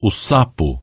o sapo.